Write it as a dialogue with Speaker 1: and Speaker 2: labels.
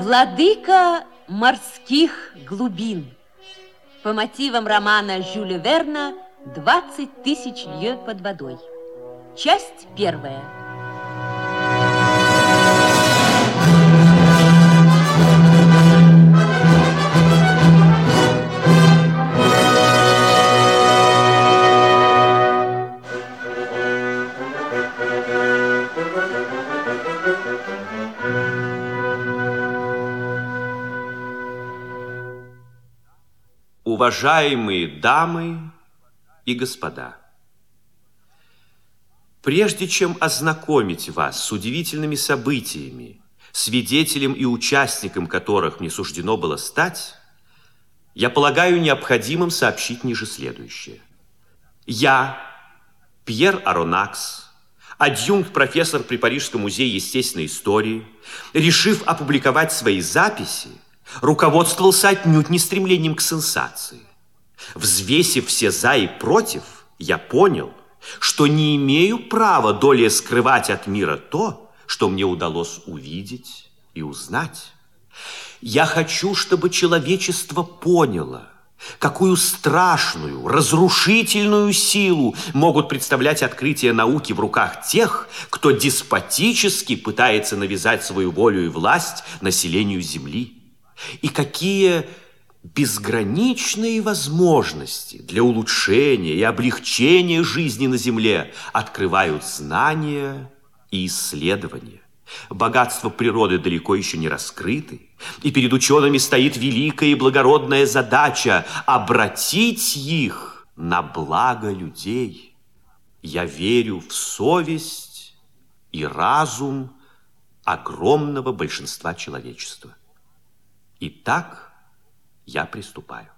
Speaker 1: Владыка морских глубин. По мотивам романа Жюля Верна «20 тысяч лье под водой». Часть первая.
Speaker 2: Уважаемые дамы и господа, прежде чем ознакомить вас с удивительными событиями, свидетелем и участником которых мне суждено было стать, я полагаю необходимым сообщить ниже следующее. Я, Пьер Аронакс, адъюнкт-профессор при Парижском музее естественной истории, решив опубликовать свои записи, руководствовался отнюдь не стремлением к сенсации. Взвесив все «за» и «против», я понял, что не имею права долее скрывать от мира то, что мне удалось увидеть и узнать. Я хочу, чтобы человечество поняло, какую страшную, разрушительную силу могут представлять открытия науки в руках тех, кто деспотически пытается навязать свою волю и власть населению Земли и какие безграничные возможности для улучшения и облегчения жизни на Земле открывают знания и исследования. Богатства природы далеко еще не раскрыты, и перед учеными стоит великая и благородная задача обратить их на благо людей. Я верю в совесть и разум огромного большинства человечества. Итак, я приступаю.